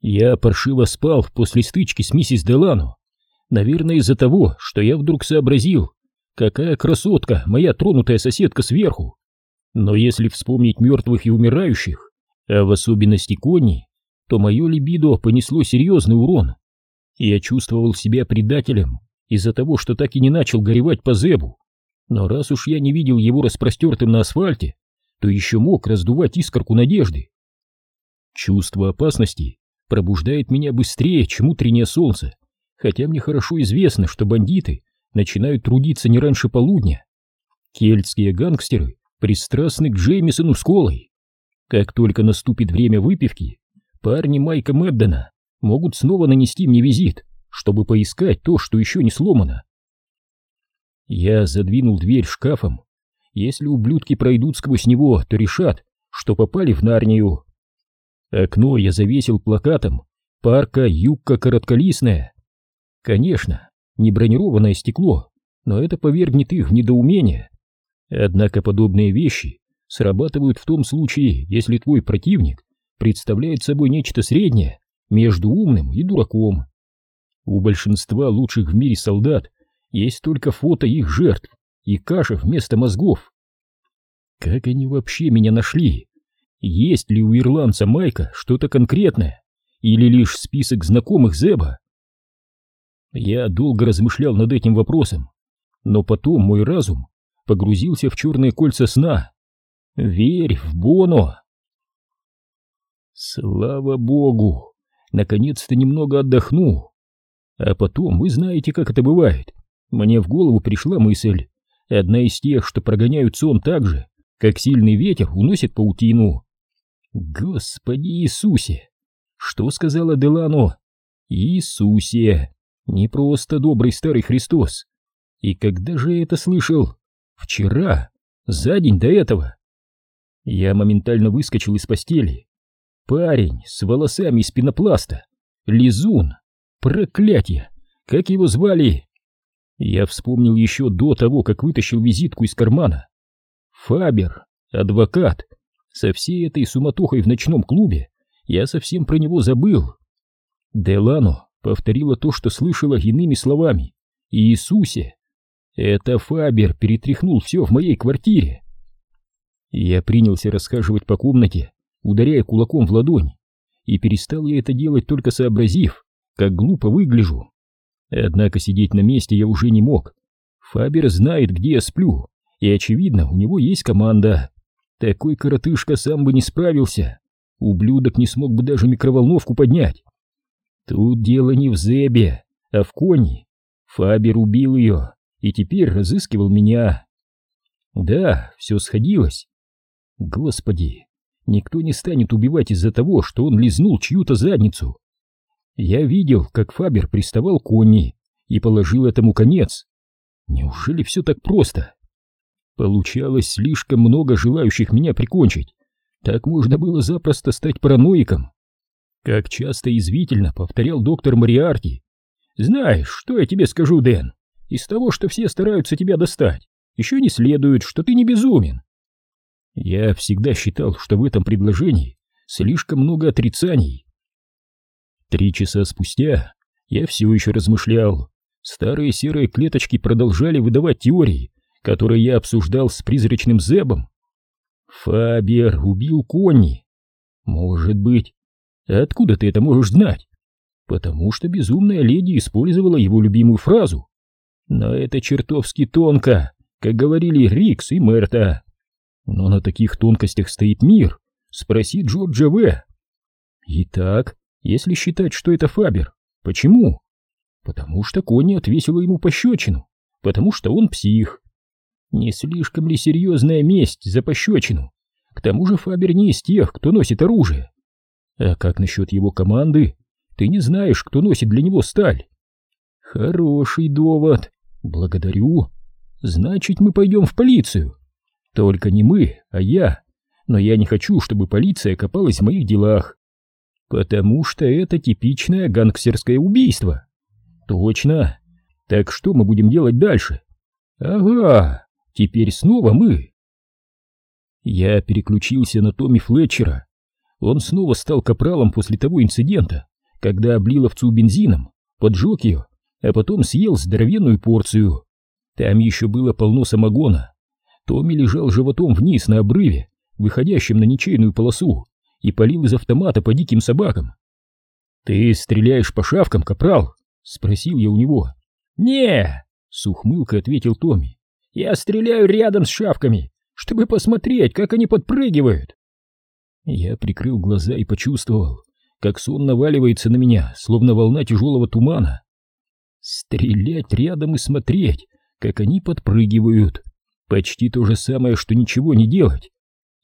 Я паршиво спал после стычки с миссис Делано. Наверное, из-за того, что я вдруг сообразил, какая красотка моя тронутая соседка сверху. Но если вспомнить мертвых и умирающих, а в особенности Конни, то мое либидо понесло серьезный урон. Я чувствовал себя предателем из-за того, что так и не начал горевать по Зебу. Но раз уж я не видел его распростертым на асфальте, то еще мог раздувать искорку надежды. Чувство опасности пробуждает меня быстрее, чем утреннее солнце, хотя мне хорошо известно, что бандиты начинают трудиться не раньше полудня. Кельтские гангстеры пристрастны к Джеймисону с колой. Как только наступит время выпивки, парни Майка Мэддена могут снова нанести мне визит, чтобы поискать то, что еще не сломано. Я задвинул дверь шкафом. Если ублюдки пройдут сквозь него, то решат, что попали в Нарнию. Окно я завесил плакатом «Парка юбка коротколистная». Конечно, не бронированное стекло, но это повергнет их в недоумение. Однако подобные вещи срабатывают в том случае, если твой противник представляет собой нечто среднее между умным и дураком. У большинства лучших в мире солдат есть только фото их жертв и каша вместо мозгов. Как они вообще меня нашли? Есть ли у ирландца Майка что-то конкретное? Или лишь список знакомых Зеба? Я долго размышлял над этим вопросом, но потом мой разум погрузился в черные кольца сна. Верь в Боно! Слава богу! Наконец-то немного отдохну. А потом, вы знаете, как это бывает. Мне в голову пришла мысль, одна из тех, что прогоняют сон так же, как сильный ветер уносит паутину. Господи Иисусе! Что сказала Делано? Иисусе! Не просто добрый старый Христос. И когда же я это слышал? Вчера, за день до этого. Я моментально выскочил из постели. Парень с волосами из пенопласта. Лизун. Проклятие! Как его звали? Я вспомнил еще до того, как вытащил визитку из кармана. Фабер, адвокат. Со всей этой суматохой в ночном клубе я совсем про него забыл. Делано повторила то, что слышала иными словами. Иисусе. Это Фабер перетряхнул все в моей квартире. Я принялся расхаживать по комнате, ударяя кулаком в ладонь, и перестал я это делать, только сообразив, как глупо выгляжу. Однако сидеть на месте я уже не мог. Фабер знает, где я сплю, и, очевидно, у него есть команда. Такой коротышка сам бы не справился. Ублюдок не смог бы даже микроволновку поднять. Тут дело не в Зебе, а в Коне. Фабер убил ее и теперь разыскивал меня. Да, все сходилось. Господи, никто не станет убивать из-за того, что он лизнул чью-то задницу. Я видел, как Фабер приставал к Конни и положил этому конец. Неужели все так просто? Получалось слишком много желающих меня прикончить. Так можно было запросто стать параноиком. Как часто извительно повторял доктор Мариарти. «Знаешь, что я тебе скажу, Дэн? Из того, что все стараются тебя достать, еще не следует, что ты не безумен». Я всегда считал, что в этом предложении слишком много отрицаний. Три часа спустя я все еще размышлял. Старые серые клеточки продолжали выдавать теории, которые я обсуждал с призрачным Зебом. Фабер убил Конни. Может быть. Откуда ты это можешь знать? Потому что безумная леди использовала его любимую фразу. Но это чертовски тонко, как говорили Рикс и Мерта. Но на таких тонкостях стоит мир. Спроси Джорджа В. Итак, если считать, что это Фабер, почему? Потому что Конни отвесила ему пощечину, потому что он псих. Не слишком ли серьезная месть за пощечину? К тому же Фабер не из тех, кто носит оружие. А как насчет его команды? Ты не знаешь, кто носит для него сталь. Хороший довод. Благодарю. Значит, мы пойдем в полицию. Только не мы, а я. Но я не хочу, чтобы полиция копалась в моих делах. Потому что это типичное гангстерское убийство. Точно. Так что мы будем делать дальше? Ага, теперь снова мы. Я переключился на Томми Флетчера. Он снова стал капралом после того инцидента, когда облил овцу бензином, поджег ее, а потом съел здоровенную порцию. Там еще было полно самогона. Томми лежал животом вниз на обрыве, выходящем на ничейную полосу, и палил из автомата по диким собакам. «Ты стреляешь по шавкам, капрал?» — спросил я у него. «Не!» — с ухмылкой ответил Томми. «Я стреляю рядом с шавками, чтобы посмотреть, как они подпрыгивают!» Я прикрыл глаза и почувствовал, как сон наваливается на меня, словно волна тяжелого тумана. Стрелять рядом и смотреть, как они подпрыгивают. Почти то же самое, что ничего не делать.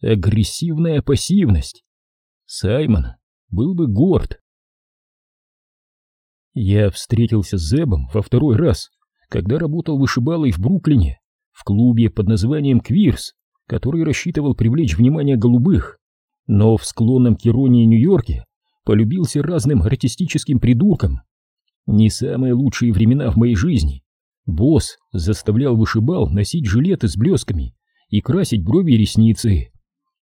Агрессивная пассивность. Саймон был бы горд. Я встретился с Зебом во второй раз, когда работал вышибалой в Бруклине, в клубе под названием «Квирс», который рассчитывал привлечь внимание голубых, но в склонном к иронии Нью-Йорке полюбился разным артистическим придуркам. Не самые лучшие времена в моей жизни. Босс заставлял вышибал носить жилеты с блесками и красить брови и ресницы.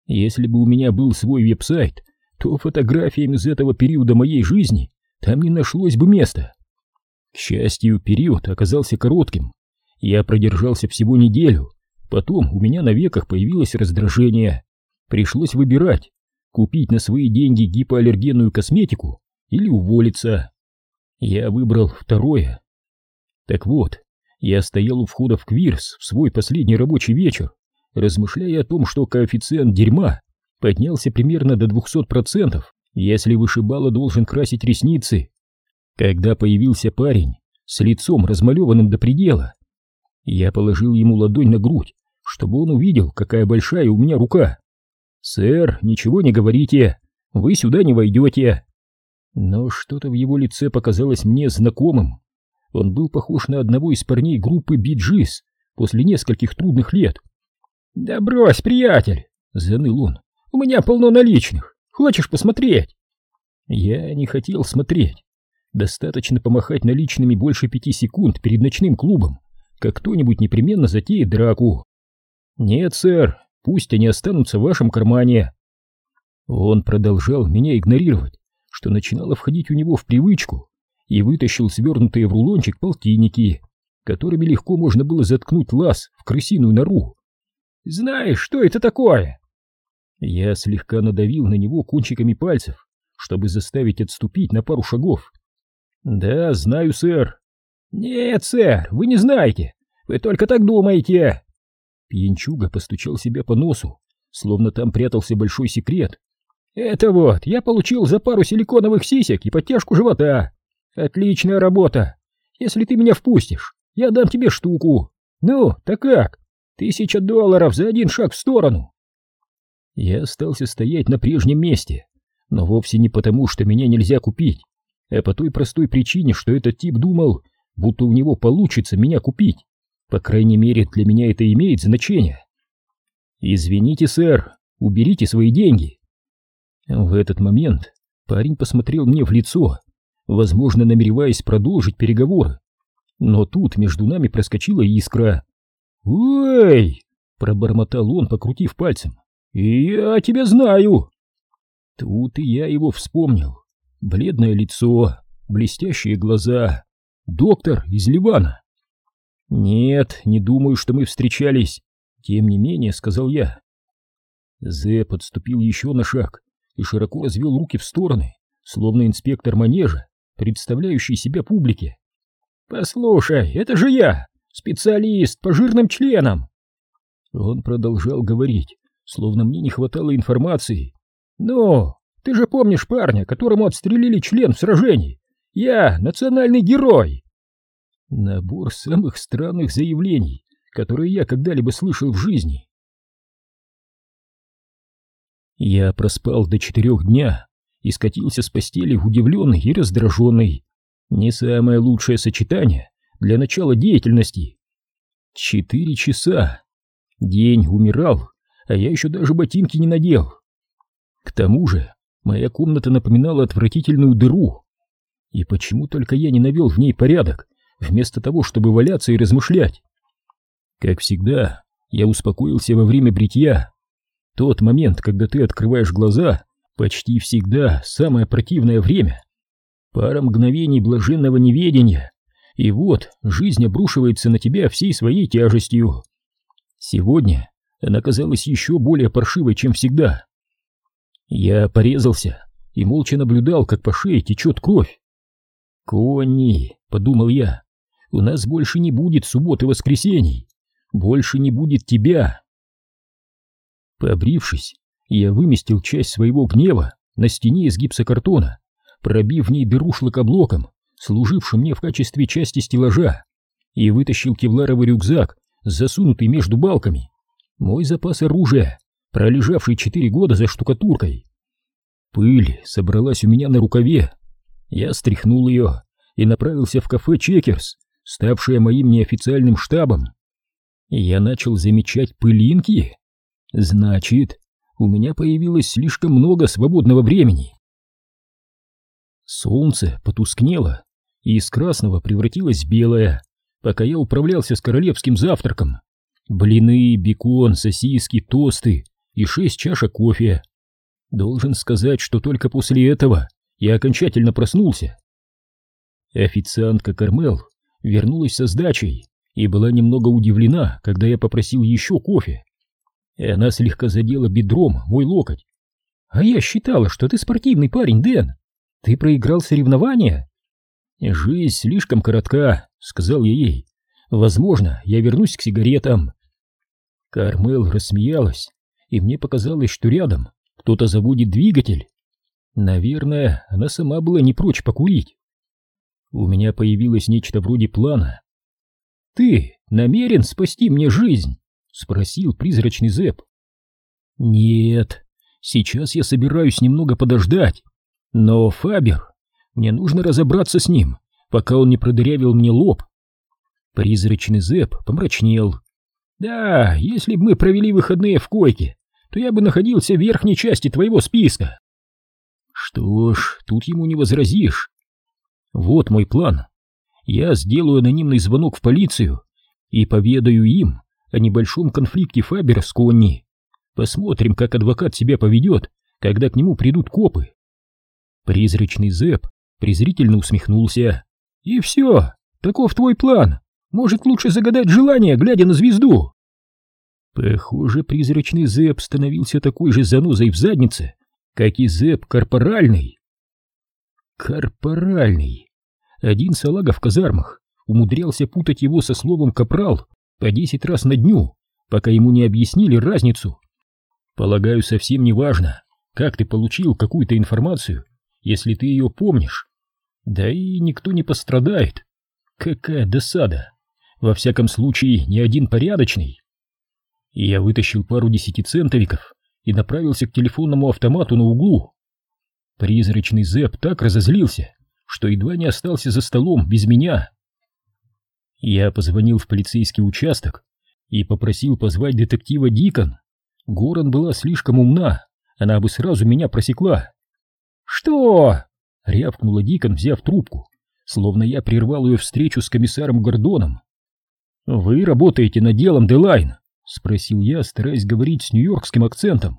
Если бы у меня был свой веб-сайт, то фотографиям из этого периода моей жизни там не нашлось бы места. К счастью, период оказался коротким. Я продержался всего неделю, потом у меня на веках появилось раздражение. Пришлось выбирать, купить на свои деньги гипоаллергенную косметику или уволиться. Я выбрал второе. Так вот, я стоял у входа в Квирс в свой последний рабочий вечер, размышляя о том, что коэффициент дерьма поднялся примерно до 200%, если вышибала должен красить ресницы. Когда появился парень с лицом размалеванным до предела, я положил ему ладонь на грудь, чтобы он увидел, какая большая у меня рука. «Сэр, ничего не говорите, вы сюда не войдете». Но что-то в его лице показалось мне знакомым. Он был похож на одного из парней группы Биджис после нескольких трудных лет. «Да брось, приятель!» — заныл он. «У меня полно наличных. Хочешь посмотреть?» Я не хотел смотреть. Достаточно помахать наличными больше пяти секунд перед ночным клубом, как кто-нибудь непременно затеет драку. «Нет, сэр, Пусть они останутся в вашем кармане. Он продолжал меня игнорировать, что начинало входить у него в привычку, и вытащил свернутые в рулончик полтинники, которыми легко можно было заткнуть лаз в крысиную нору. «Знаешь, что это такое?» Я слегка надавил на него кончиками пальцев, чтобы заставить отступить на пару шагов. «Да, знаю, сэр». «Нет, сэр, вы не знаете. Вы только так думаете. Пьянчуга постучал себя по носу, словно там прятался большой секрет. «Это вот, я получил за пару силиконовых сисек и подтяжку живота. Отличная работа. Если ты меня впустишь, я дам тебе штуку. Ну, так как? Тысяча долларов за один шаг в сторону». Я остался стоять на прежнем месте, но вовсе не потому, что меня нельзя купить, а по той простой причине, что этот тип думал, будто у него получится меня купить. По крайней мере, для меня это имеет значение. Извините, сэр, уберите свои деньги. В этот момент парень посмотрел мне в лицо, возможно, намереваясь продолжить переговоры. Но тут между нами проскочила искра. «Ой!» — пробормотал он, покрутив пальцем. «Я тебя знаю!» Тут и я его вспомнил. Бледное лицо, блестящие глаза. Доктор из Ливана. «Нет, не думаю, что мы встречались. Тем не менее», — сказал я. Зе подступил еще на шаг и широко развел руки в стороны, словно инспектор манежа, представляющий себя публике. «Послушай, это же я, специалист по жирным членам!» Он продолжал говорить, словно мне не хватало информации. «Ну, ты же помнишь парня, которому отстрелили член в сражении? Я национальный герой!» Набор самых странных заявлений, которые я когда-либо слышал в жизни. Я проспал до четырех дня и скатился с постели удивленный и раздраженный. Не самое лучшее сочетание для начала деятельности. Четыре часа. День умирал, а я еще даже ботинки не надел. К тому же моя комната напоминала отвратительную дыру. И почему только я не навел в ней порядок, вместо того, чтобы валяться и размышлять. Как всегда, я успокоился во время бритья. Тот момент, когда ты открываешь глаза, почти всегда самое противное время. Пара мгновений блаженного неведения, и вот жизнь обрушивается на тебя всей своей тяжестью. Сегодня она казалась еще более паршивой, чем всегда. Я порезался и молча наблюдал, как по шее течет кровь. «Конни», — подумал я, — «у нас больше не будет суббот и воскресений, больше не будет тебя». Побрившись, я выместил часть своего гнева на стене из гипсокартона, пробив в ней дыру шлакоблоком, служившим мне в качестве части стеллажа, и вытащил кевларовый рюкзак, засунутый между балками. Мой запас оружия, пролежавший четыре года за штукатуркой. Пыль собралась у меня на рукаве. Я стряхнул ее и направился в кафе «Чекерс», ставшее моим неофициальным штабом. Я начал замечать пылинки. Значит, у меня появилось слишком много свободного времени. Солнце потускнело, и из красного превратилось в белое, пока я управлялся с королевским завтраком. Блины, бекон, сосиски, тосты и шесть чашек кофе. Должен сказать, что только после этого я окончательно проснулся. Официантка Кармел вернулась со сдачей и была немного удивлена, когда я попросил еще кофе. И она слегка задела бедром мой локоть. «А я считала, что ты спортивный парень, Дэн. Ты проиграл соревнования?» «Жизнь слишком коротка», — сказал я ей. «Возможно, я вернусь к сигаретам». Кармел рассмеялась, и мне показалось, что рядом кто-то заводит двигатель. Наверное, она сама была не прочь покурить. У меня появилось нечто вроде плана. «Ты намерен спасти мне жизнь?» — спросил призрачный Зэп. «Нет, сейчас я собираюсь немного подождать. Но, Фабер, мне нужно разобраться с ним, пока он не продырявил мне лоб». Призрачный Зэп помрачнел. «Да, если бы мы провели выходные в койке, то я бы находился в верхней части твоего списка». Что ж, тут ему не возразишь. Вот мой план. Я сделаю анонимный звонок в полицию и поведаю им о небольшом конфликте Фабера с Конни. Посмотрим, как адвокат себя поведет, когда к нему придут копы. Призрачный Зэп презрительно усмехнулся. И все, таков твой план. Может, лучше загадать желание, глядя на звезду. Похоже, призрачный Зэп становился такой же занозой в заднице, как и Зэп корпоральный. Корпоральный. Один салага в казармах умудрялся путать его со словом «капрал» по десять раз на дню, пока ему не объяснили разницу. Полагаю, совсем не важно, как ты получил какую-то информацию, если ты ее помнишь. Да и никто не пострадает. Какая досада. Во всяком случае, ни один порядочный. Я вытащил пару десятицентовиков и направился к телефонному автомату на углу. Призрачный Зэп так разозлился, что едва не остался за столом без меня. Я позвонил в полицейский участок и попросил позвать детектива Дикон. Горан была слишком умна, она бы сразу меня просекла. «Что?» — рявкнула Дикон, взяв трубку, словно я прервал ее встречу с комиссаром Гордоном. «Вы работаете над делом Делайн?» — спросил я, стараясь говорить с нью-йоркским акцентом.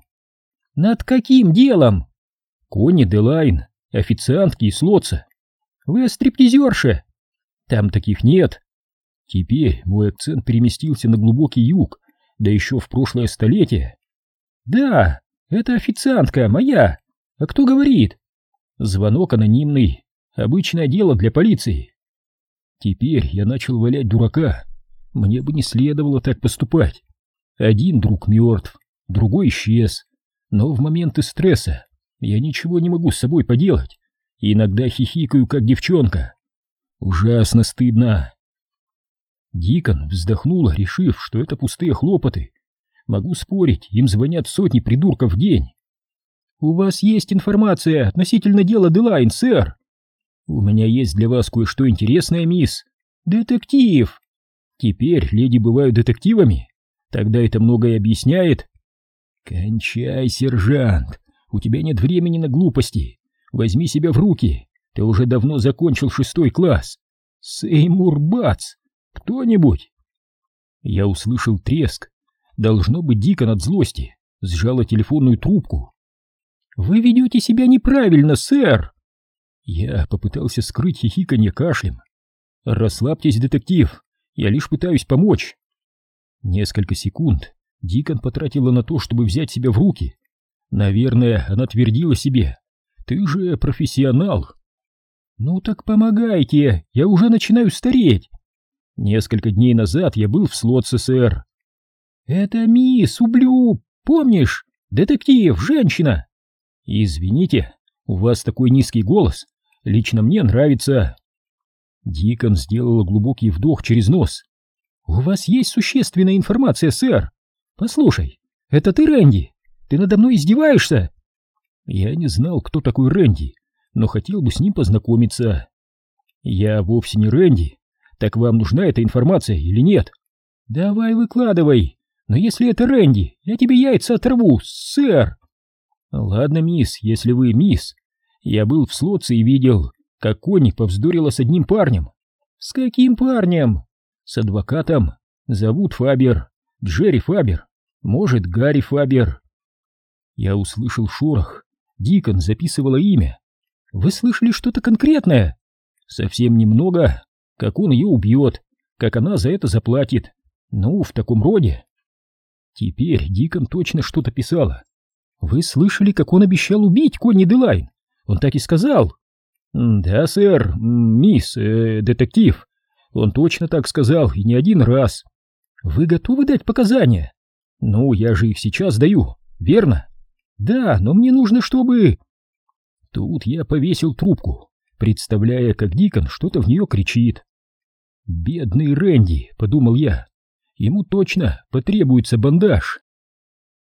«Над каким делом?» Кони Делайн, официантки и слотца. Вы стриптизерша? Там таких нет. Теперь мой акцент переместился на глубокий юг, да еще в прошлое столетие. Да, это официантка моя. А кто говорит? Звонок анонимный. Обычное дело для полиции. Теперь я начал валять дурака. Мне бы не следовало так поступать. Один друг мертв, другой исчез. Но в моменты стресса я ничего не могу с собой поделать. И иногда хихикаю, как девчонка. Ужасно стыдно. Дикон вздохнула, решив, что это пустые хлопоты. Могу спорить, им звонят сотни придурков в день. «У вас есть информация относительно дела Делайн, сэр?» «У меня есть для вас кое-что интересное, мисс». «Детектив!» «Теперь леди бывают детективами? Тогда это многое объясняет». «Кончай, сержант!» У тебя нет времени на глупости. Возьми себя в руки. Ты уже давно закончил шестой класс. Сеймур Бац! Кто-нибудь? Я услышал треск. Должно быть дико от злости. Сжала телефонную трубку. Вы ведете себя неправильно, сэр. Я попытался скрыть хихиканье кашлем. «Расслабьтесь, детектив, я лишь пытаюсь помочь». Несколько секунд Дикон потратила на то, чтобы взять себя в руки. Наверное, она твердила себе. «Ты же профессионал». «Ну так помогайте, я уже начинаю стареть». Несколько дней назад я был в Слотце, сэр. «Это мисс Ублю, помнишь? Детектив, женщина!» «Извините, у вас такой низкий голос. Лично мне нравится». Дикон сделала глубокий вдох через нос. «У вас есть существенная информация, сэр? Послушай, это ты, Рэнди? Ты надо мной издеваешься?» Я не знал, кто такой Рэнди, но хотел бы с ним познакомиться. «Я вовсе не Рэнди. Так вам нужна эта информация или нет?» «Давай выкладывай. Но если это Рэнди, я тебе яйца оторву, сэр!» «Ладно, мисс, если вы мисс. Я был в Слотце и видел, как Конни повздорила с одним парнем». «С каким парнем?» «С адвокатом. Зовут Фабер. Джерри Фабер. Может, Гарри Фабер». Я услышал шорох. Дикон записывала имя. «Вы слышали что-то конкретное?» «Совсем немного. Как он ее убьет, как она за это заплатит. Ну, в таком роде». Теперь Дикон точно что-то писала. «Вы слышали, как он обещал убить Конни Делайн? Он так и сказал». «Да, сэр, мисс, э, детектив. Он точно так сказал, и не один раз». «Вы готовы дать показания?» «Ну, я же их сейчас даю, верно?» «Да, но мне нужно, чтобы...» Тут я повесил трубку, представляя, как Дикон что-то в нее кричит. «Бедный Рэнди», — подумал я, — «ему точно потребуется бандаж».